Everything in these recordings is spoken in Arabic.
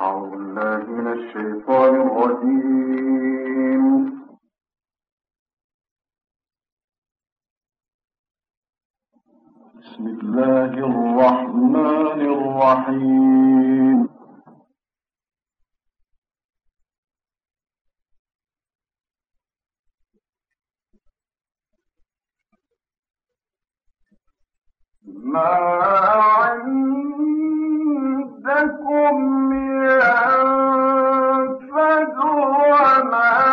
أعوذ بالله من الشيطان الرجيم. بسم الله الرحمن الرحيم. ما عندكم من ينفد وما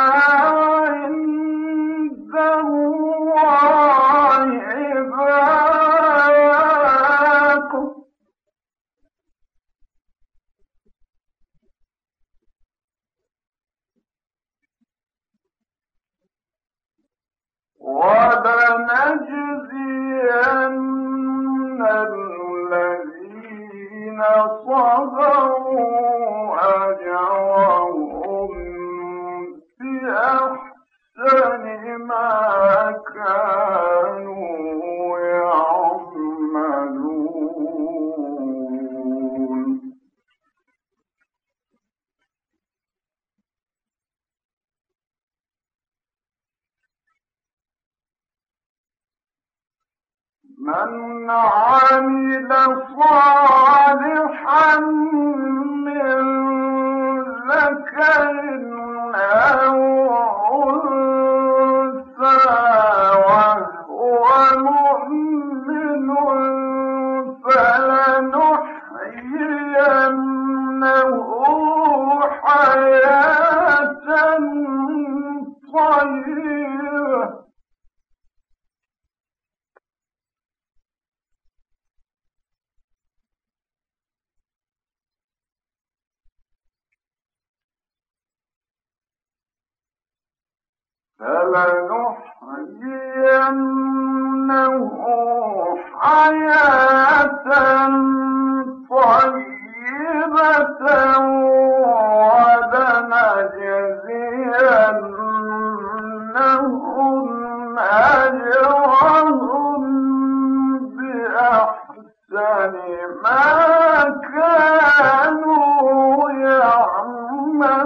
فلنحيينه حياة طيبة أجرهم بأحسن ما كانوا يعملون.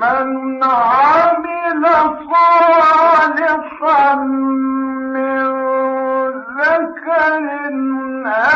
من عمل صالحا من ذكر أو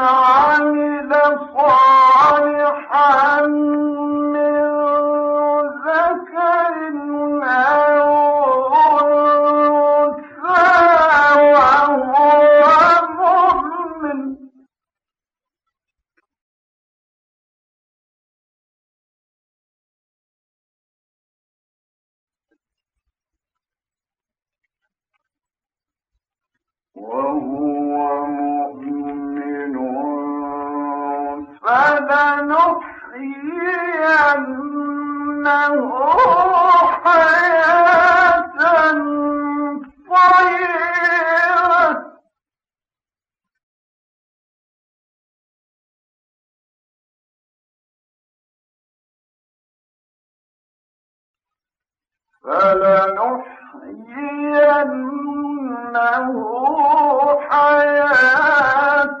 صالحا حياة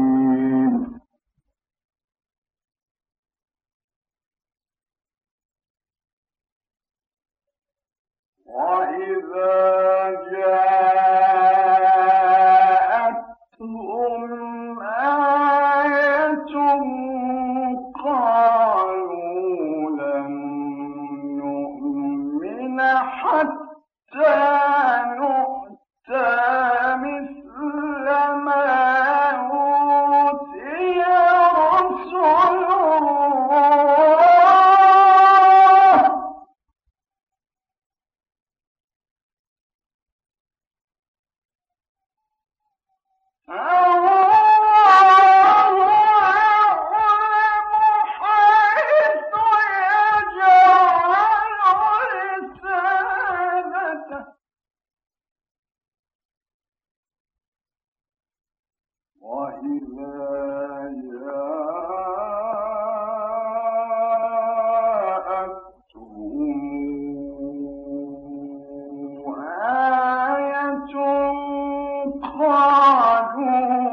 قالوا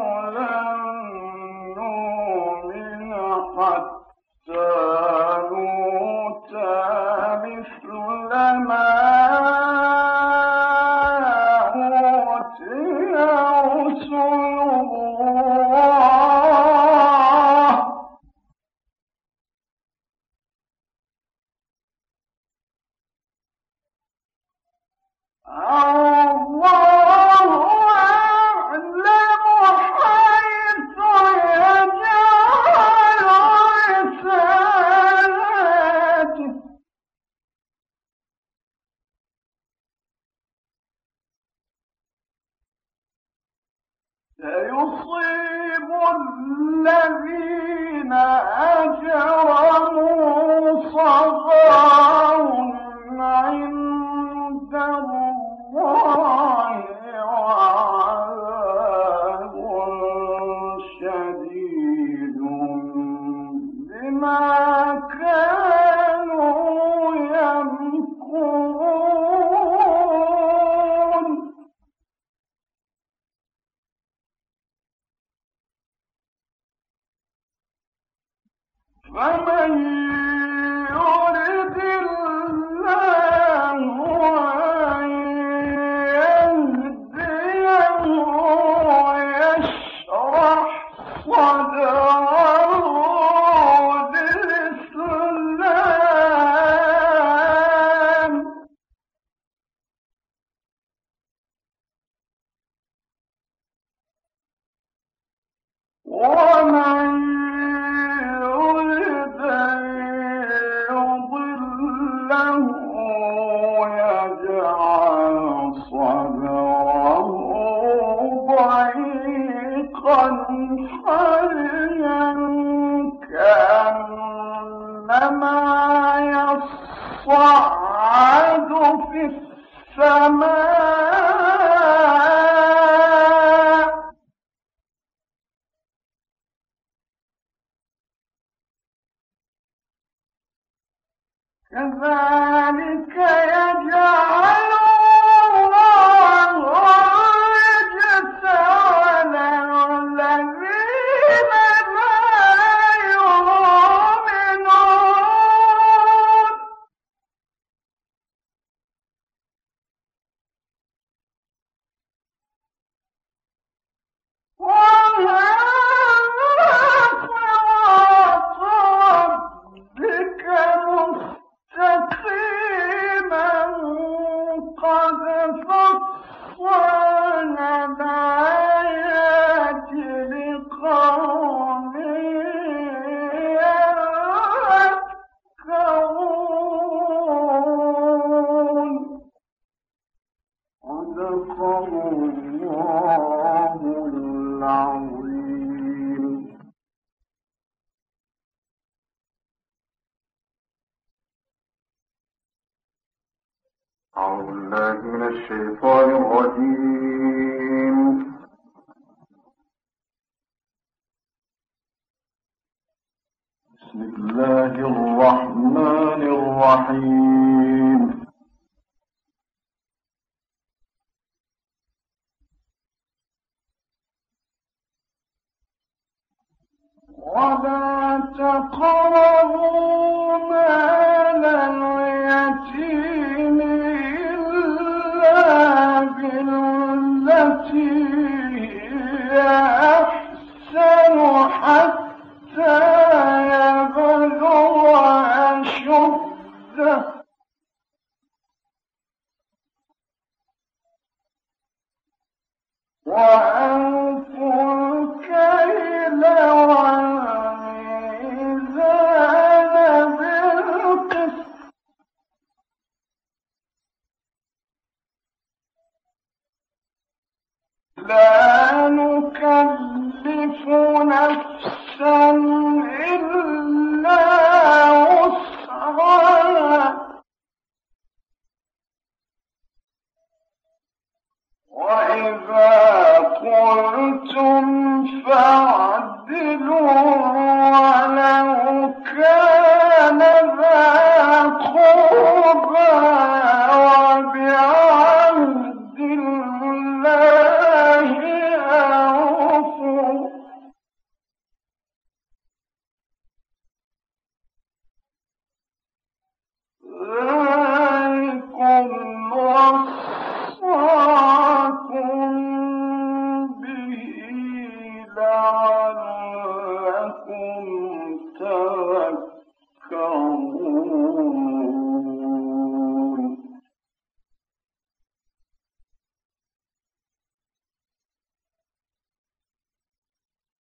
وَلَا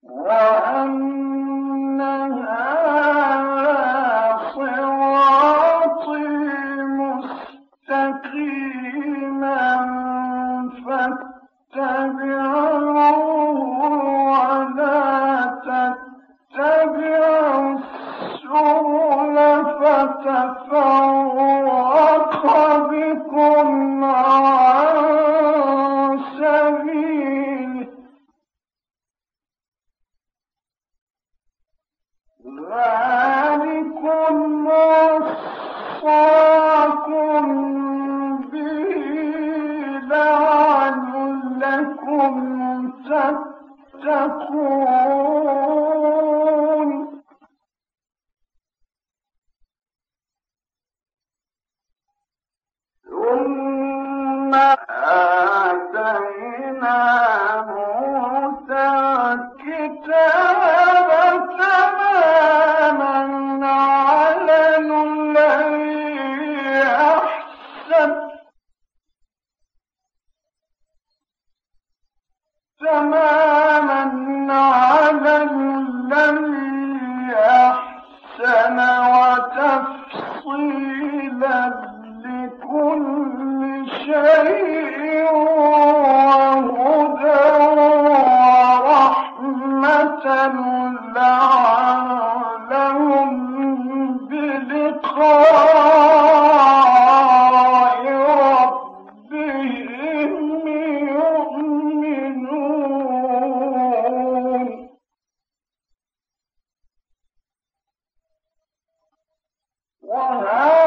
Whoa! وهذا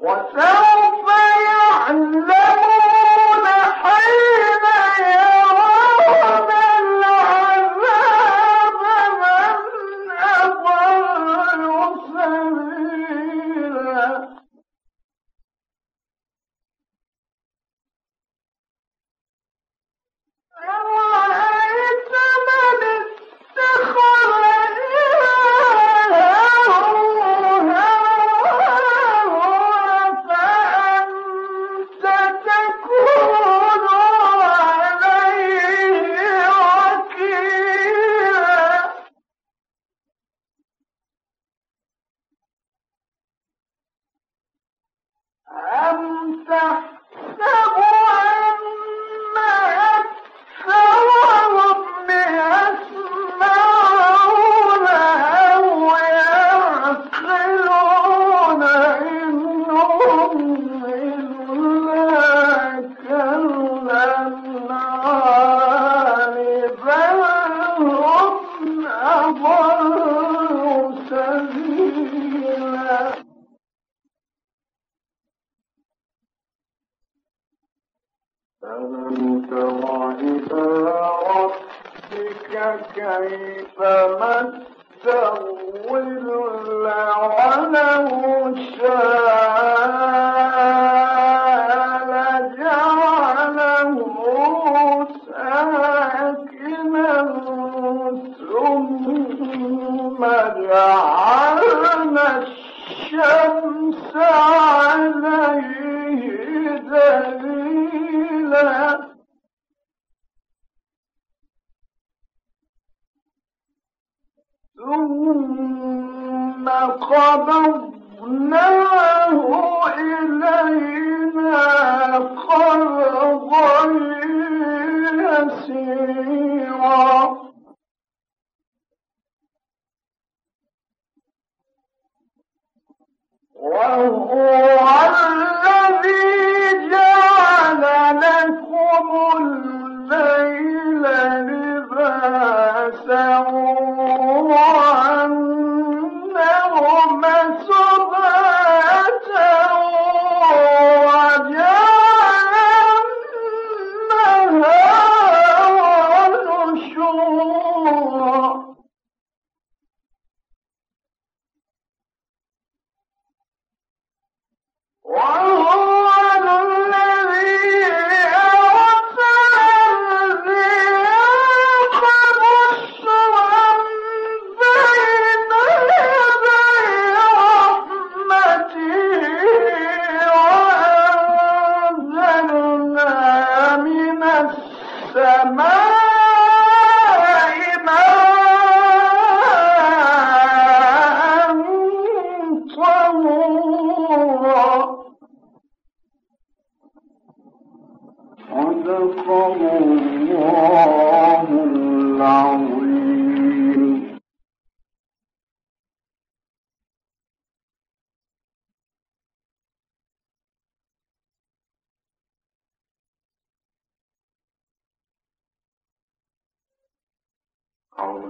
What's that? قبض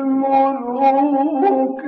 الملوك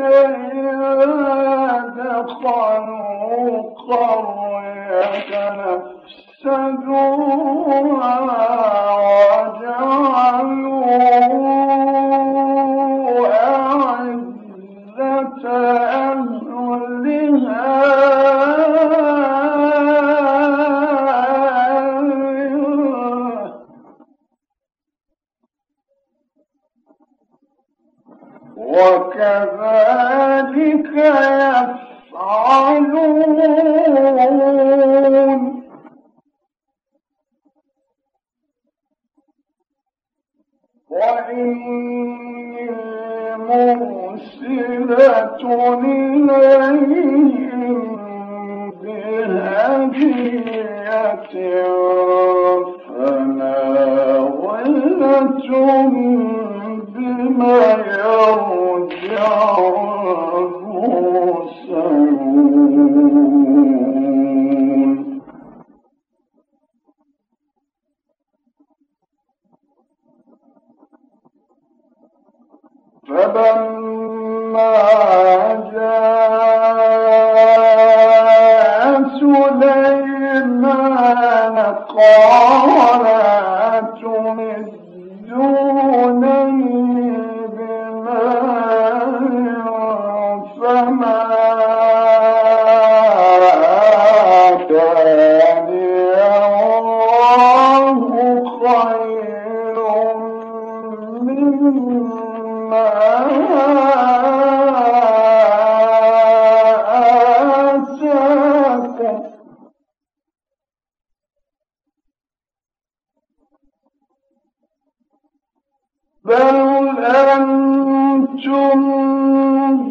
ربك بل أنتم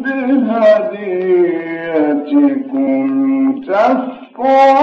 بهديتكم تفرحون.